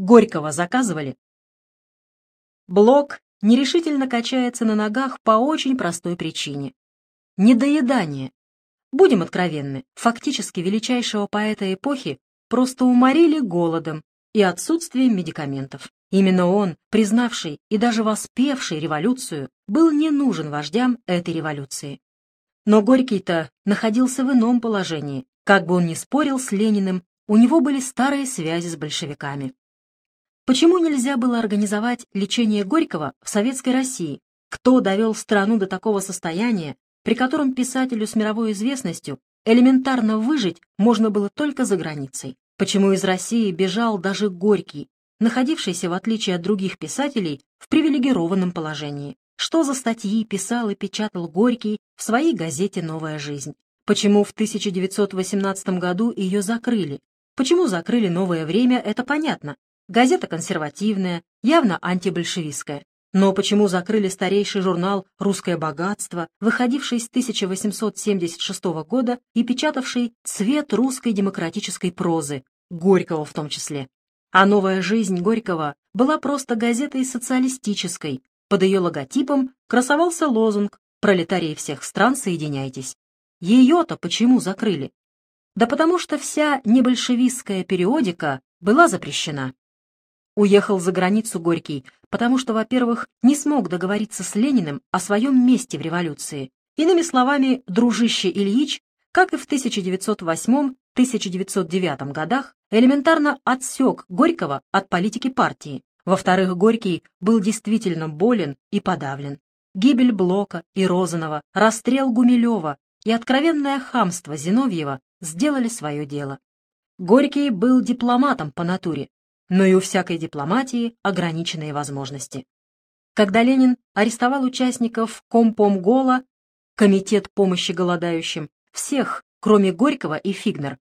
Горького заказывали? Блок нерешительно качается на ногах по очень простой причине. Недоедание. Будем откровенны, фактически величайшего поэта эпохи просто уморили голодом и отсутствием медикаментов. Именно он, признавший и даже воспевший революцию, был не нужен вождям этой революции. Но Горький-то находился в ином положении. Как бы он ни спорил с Лениным, у него были старые связи с большевиками. Почему нельзя было организовать лечение Горького в Советской России? Кто довел страну до такого состояния, при котором писателю с мировой известностью элементарно выжить можно было только за границей? Почему из России бежал даже Горький, находившийся, в отличие от других писателей, в привилегированном положении? Что за статьи писал и печатал Горький в своей газете «Новая жизнь»? Почему в 1918 году ее закрыли? Почему закрыли «Новое время» — это понятно. Газета консервативная, явно антибольшевистская. Но почему закрыли старейший журнал «Русское богатство», выходивший с 1876 года и печатавший «Цвет русской демократической прозы», Горького в том числе? А «Новая жизнь» Горького была просто газетой социалистической. Под ее логотипом красовался лозунг «Пролетарии всех стран, соединяйтесь». Ее-то почему закрыли? Да потому что вся небольшевистская периодика была запрещена. Уехал за границу Горький, потому что, во-первых, не смог договориться с Лениным о своем месте в революции. Иными словами, дружище Ильич, как и в 1908-1909 годах, элементарно отсек Горького от политики партии. Во-вторых, Горький был действительно болен и подавлен. Гибель Блока и Розанова, расстрел Гумилева и откровенное хамство Зиновьева сделали свое дело. Горький был дипломатом по натуре, но и у всякой дипломатии ограниченные возможности. Когда Ленин арестовал участников Компомгола, Комитет помощи голодающим, всех, кроме Горького и Фигнер,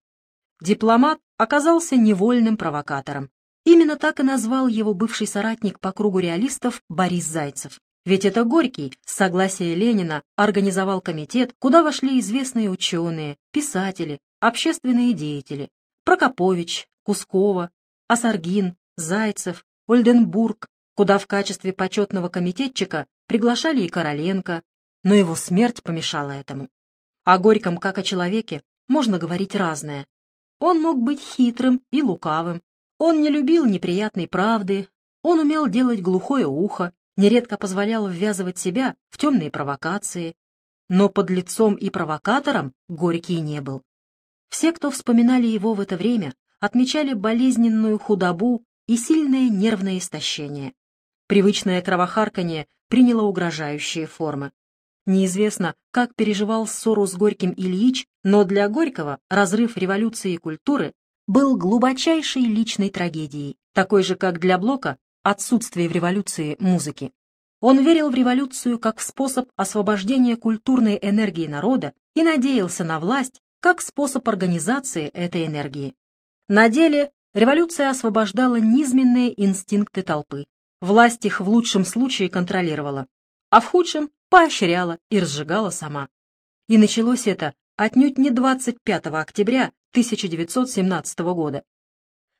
дипломат оказался невольным провокатором. Именно так и назвал его бывший соратник по кругу реалистов Борис Зайцев. Ведь это Горький с согласия Ленина организовал комитет, куда вошли известные ученые, писатели, общественные деятели. Прокопович, Кускова, Осаргин, Зайцев, Ольденбург, куда в качестве почетного комитетчика приглашали и Короленко, но его смерть помешала этому. О Горьком как о человеке можно говорить разное. Он мог быть хитрым и лукавым, он не любил неприятной правды, он умел делать глухое ухо, нередко позволял ввязывать себя в темные провокации, но под лицом и провокатором Горький не был. Все, кто вспоминали его в это время, отмечали болезненную худобу и сильное нервное истощение. Привычное кровохарканье приняло угрожающие формы. Неизвестно, как переживал ссору с Горьким Ильич, но для Горького разрыв революции и культуры был глубочайшей личной трагедией, такой же, как для Блока отсутствие в революции музыки. Он верил в революцию как в способ освобождения культурной энергии народа и надеялся на власть как способ организации этой энергии. На деле революция освобождала низменные инстинкты толпы. Власть их в лучшем случае контролировала, а в худшем поощряла и разжигала сама. И началось это отнюдь не 25 октября 1917 года.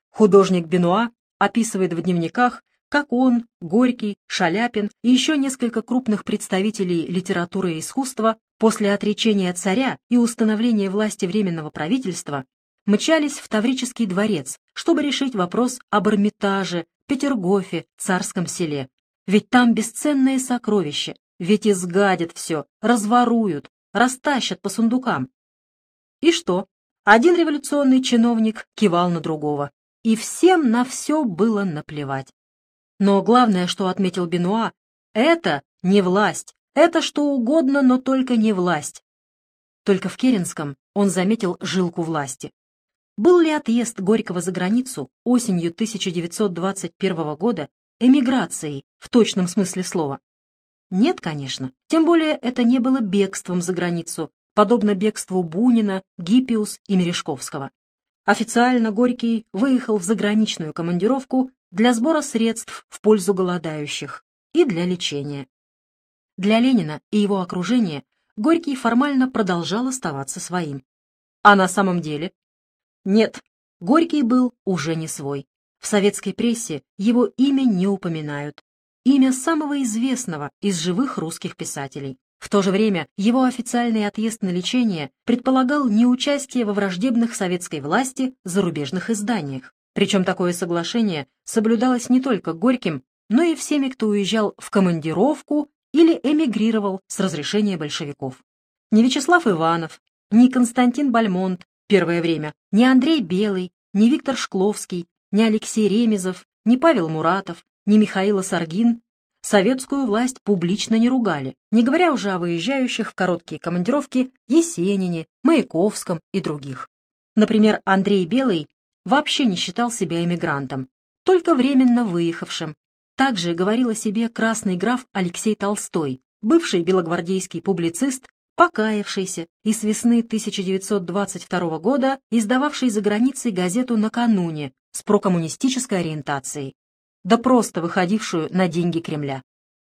Художник Бенуа описывает в дневниках, как он, Горький, Шаляпин и еще несколько крупных представителей литературы и искусства после отречения царя и установления власти Временного правительства мчались в Таврический дворец, чтобы решить вопрос об Эрмитаже, Петергофе, Царском селе. Ведь там бесценные сокровища, ведь изгадят все, разворуют, растащат по сундукам. И что? Один революционный чиновник кивал на другого, и всем на все было наплевать. Но главное, что отметил Бенуа, это не власть, это что угодно, но только не власть. Только в Керенском он заметил жилку власти. Был ли отъезд Горького за границу осенью 1921 года эмиграцией в точном смысле слова? Нет, конечно. Тем более это не было бегством за границу, подобно бегству Бунина, Гиппиус и Мережковского. Официально Горький выехал в заграничную командировку для сбора средств в пользу голодающих и для лечения. Для Ленина и его окружения Горький формально продолжал оставаться своим. А на самом деле нет, Горький был уже не свой. В советской прессе его имя не упоминают. Имя самого известного из живых русских писателей. В то же время его официальный отъезд на лечение предполагал неучастие во враждебных советской власти зарубежных изданиях. Причем такое соглашение соблюдалось не только Горьким, но и всеми, кто уезжал в командировку или эмигрировал с разрешения большевиков. Ни Вячеслав Иванов, ни Константин Бальмонт первое время, ни Андрей Белый, ни Виктор Шкловский, ни Алексей Ремезов, ни Павел Муратов, ни Михаил Саргин советскую власть публично не ругали, не говоря уже о выезжающих в короткие командировки Есенине, Маяковском и других. Например, Андрей Белый вообще не считал себя эмигрантом, только временно выехавшим. Также говорил о себе красный граф Алексей Толстой, бывший белогвардейский публицист, покаявшийся и с весны 1922 года издававший за границей газету «Накануне» с прокоммунистической ориентацией, да просто выходившую на деньги Кремля.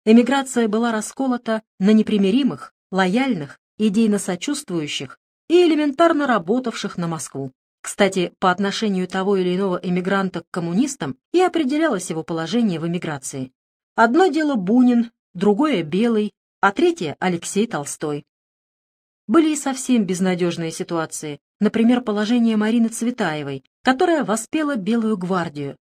Эмиграция была расколота на непримиримых, лояльных, идейно сочувствующих и элементарно работавших на Москву. Кстати, по отношению того или иного эмигранта к коммунистам и определялось его положение в эмиграции. Одно дело Бунин, другое — Белый, а третье — Алексей Толстой. Были и совсем безнадежные ситуации, например, положение Марины Цветаевой, которая воспела Белую гвардию.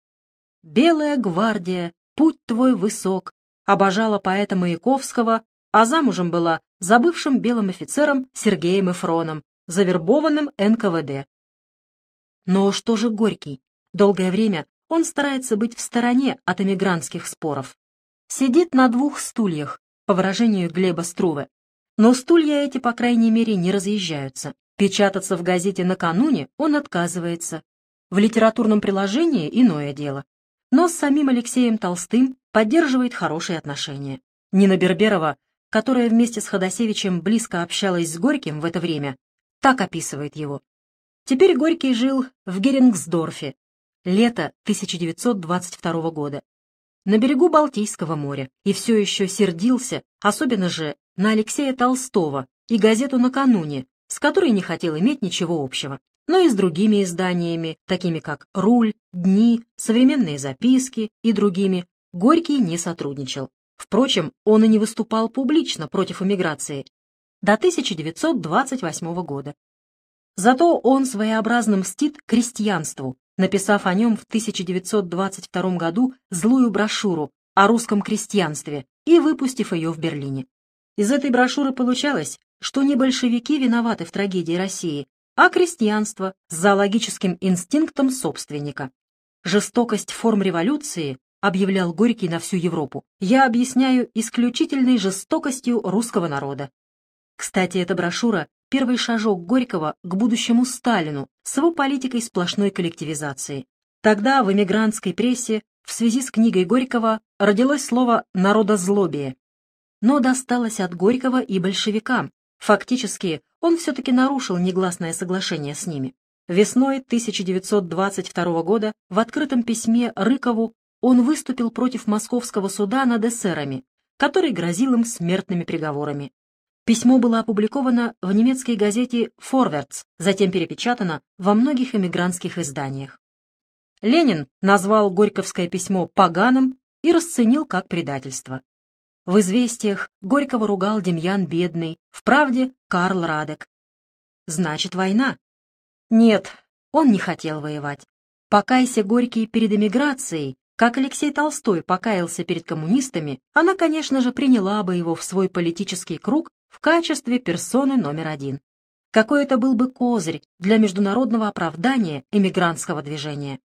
«Белая гвардия, путь твой высок», обожала поэта Маяковского, а замужем была за бывшим белым офицером Сергеем Эфроном, завербованным НКВД. Но что же Горький? Долгое время он старается быть в стороне от эмигрантских споров. Сидит на двух стульях, по выражению Глеба Струве. Но стулья эти, по крайней мере, не разъезжаются. Печататься в газете накануне он отказывается. В литературном приложении иное дело. Но с самим Алексеем Толстым поддерживает хорошие отношения. Нина Берберова, которая вместе с Ходосевичем близко общалась с Горьким в это время, так описывает его. Теперь Горький жил в Герингсдорфе. Лето 1922 года. На берегу Балтийского моря. И все еще сердился, особенно же на Алексея Толстого и газету «Накануне», с которой не хотел иметь ничего общего, но и с другими изданиями, такими как «Руль», «Дни», «Современные записки» и другими, Горький не сотрудничал. Впрочем, он и не выступал публично против эмиграции до 1928 года. Зато он своеобразно мстит крестьянству, написав о нем в 1922 году злую брошюру о русском крестьянстве и выпустив ее в Берлине. Из этой брошюры получалось, что не большевики виноваты в трагедии России, а крестьянство с зоологическим инстинктом собственника. Жестокость форм революции, объявлял Горький на всю Европу, я объясняю исключительной жестокостью русского народа. Кстати, эта брошюра — первый шажок Горького к будущему Сталину с его политикой сплошной коллективизации. Тогда в эмигрантской прессе в связи с книгой Горького родилось слово «народозлобие», но досталось от Горького и большевикам. Фактически, он все-таки нарушил негласное соглашение с ними. Весной 1922 года в открытом письме Рыкову он выступил против московского суда над эсерами, который грозил им смертными приговорами. Письмо было опубликовано в немецкой газете «Форвардс», затем перепечатано во многих эмигрантских изданиях. Ленин назвал Горьковское письмо поганым и расценил как предательство. В «Известиях» Горького ругал Демьян Бедный, в «Правде» — Карл Радек. Значит, война? Нет, он не хотел воевать. Покайся Горький перед эмиграцией, как Алексей Толстой покаялся перед коммунистами, она, конечно же, приняла бы его в свой политический круг в качестве персоны номер один. Какой это был бы козырь для международного оправдания эмигрантского движения.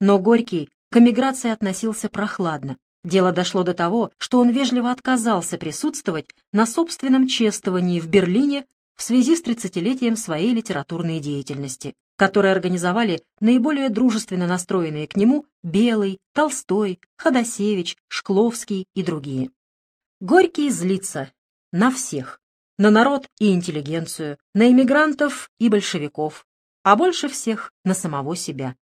Но Горький к эмиграции относился прохладно, Дело дошло до того, что он вежливо отказался присутствовать на собственном чествовании в Берлине в связи с тридцатилетием своей литературной деятельности, которые организовали наиболее дружественно настроенные к нему Белый, Толстой, Ходосевич, Шкловский и другие. Горький злится на всех, на народ и интеллигенцию, на иммигрантов и большевиков, а больше всех на самого себя.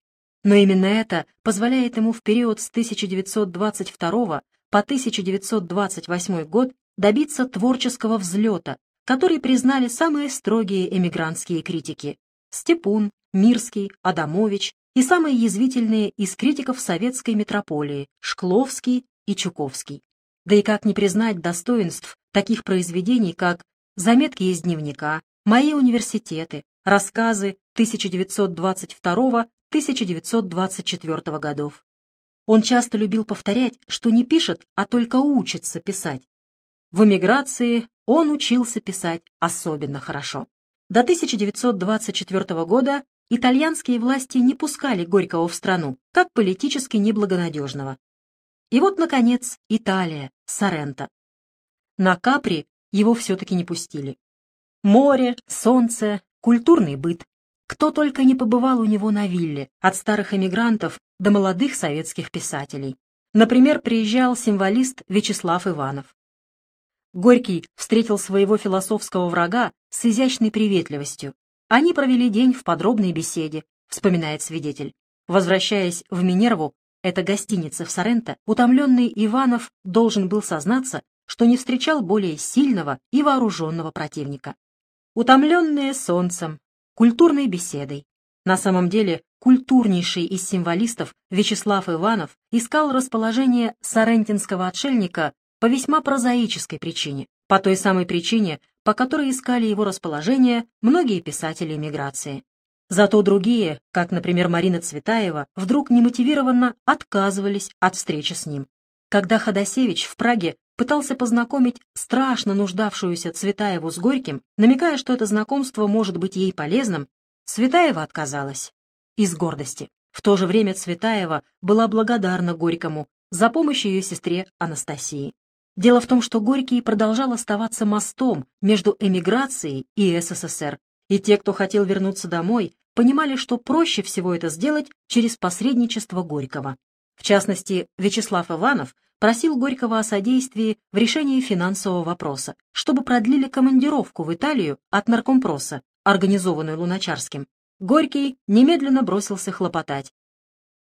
Но именно это позволяет ему в период с 1922 по 1928 год добиться творческого взлета, который признали самые строгие эмигрантские критики – Степун, Мирский, Адамович, и самые язвительные из критиков советской метрополии Шкловский и Чуковский. Да и как не признать достоинств таких произведений, как «Заметки из дневника», «Мои университеты», рассказы 1922-1924 годов. Он часто любил повторять, что не пишет, а только учится писать. В эмиграции он учился писать особенно хорошо. До 1924 года итальянские власти не пускали Горького в страну, как политически неблагонадежного. И вот, наконец, Италия, Соренто. На Капри его все-таки не пустили. Море, солнце, культурный быт. Кто только не побывал у него на вилле, от старых эмигрантов до молодых советских писателей. Например, приезжал символист Вячеслав Иванов. Горький встретил своего философского врага с изящной приветливостью. Они провели день в подробной беседе, вспоминает свидетель. Возвращаясь в Минерву, это гостиница в Соренто, утомленный Иванов должен был сознаться, что не встречал более сильного и вооруженного противника. Утомленные солнцем, культурной беседой. На самом деле, культурнейший из символистов Вячеслав Иванов искал расположение сорентинского отшельника по весьма прозаической причине, по той самой причине, по которой искали его расположение многие писатели эмиграции. Зато другие, как, например, Марина Цветаева, вдруг немотивированно отказывались от встречи с ним. Когда Ходосевич в Праге пытался познакомить страшно нуждавшуюся Цветаеву с Горьким, намекая, что это знакомство может быть ей полезным, Цветаева отказалась. Из гордости. В то же время Цветаева была благодарна Горькому за помощь ее сестре Анастасии. Дело в том, что Горький продолжал оставаться мостом между эмиграцией и СССР, и те, кто хотел вернуться домой, понимали, что проще всего это сделать через посредничество Горького. В частности, Вячеслав Иванов просил Горького о содействии в решении финансового вопроса, чтобы продлили командировку в Италию от наркомпроса, организованную Луначарским. Горький немедленно бросился хлопотать.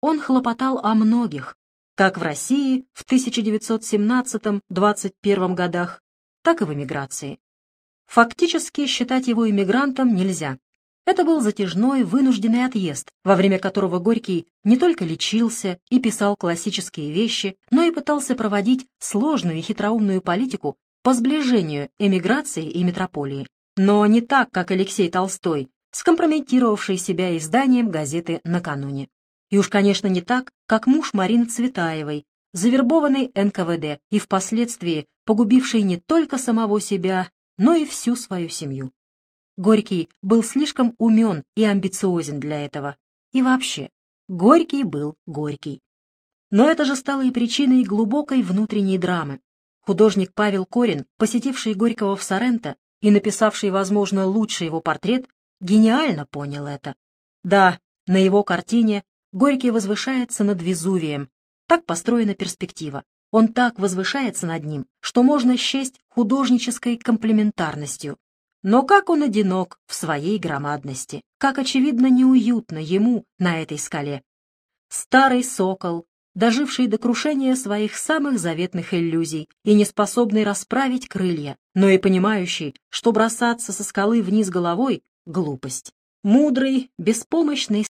Он хлопотал о многих, как в России в 1917-21 годах, так и в эмиграции. Фактически считать его иммигрантом нельзя. Это был затяжной, вынужденный отъезд, во время которого Горький не только лечился и писал классические вещи, но и пытался проводить сложную и хитроумную политику по сближению эмиграции и метрополии. Но не так, как Алексей Толстой, скомпрометировавший себя изданием газеты «Накануне». И уж, конечно, не так, как муж Марины Цветаевой, завербованный НКВД и впоследствии погубивший не только самого себя, но и всю свою семью. Горький был слишком умен и амбициозен для этого. И вообще, Горький был Горький. Но это же стало и причиной глубокой внутренней драмы. Художник Павел Корин, посетивший Горького в Соренто и написавший, возможно, лучший его портрет, гениально понял это. Да, на его картине Горький возвышается над Везувием. Так построена перспектива. Он так возвышается над ним, что можно счесть художнической комплементарностью. Но как он одинок в своей громадности, как, очевидно, неуютно ему на этой скале. Старый сокол, доживший до крушения своих самых заветных иллюзий и не способный расправить крылья, но и понимающий, что бросаться со скалы вниз головой — глупость. Мудрый, беспомощный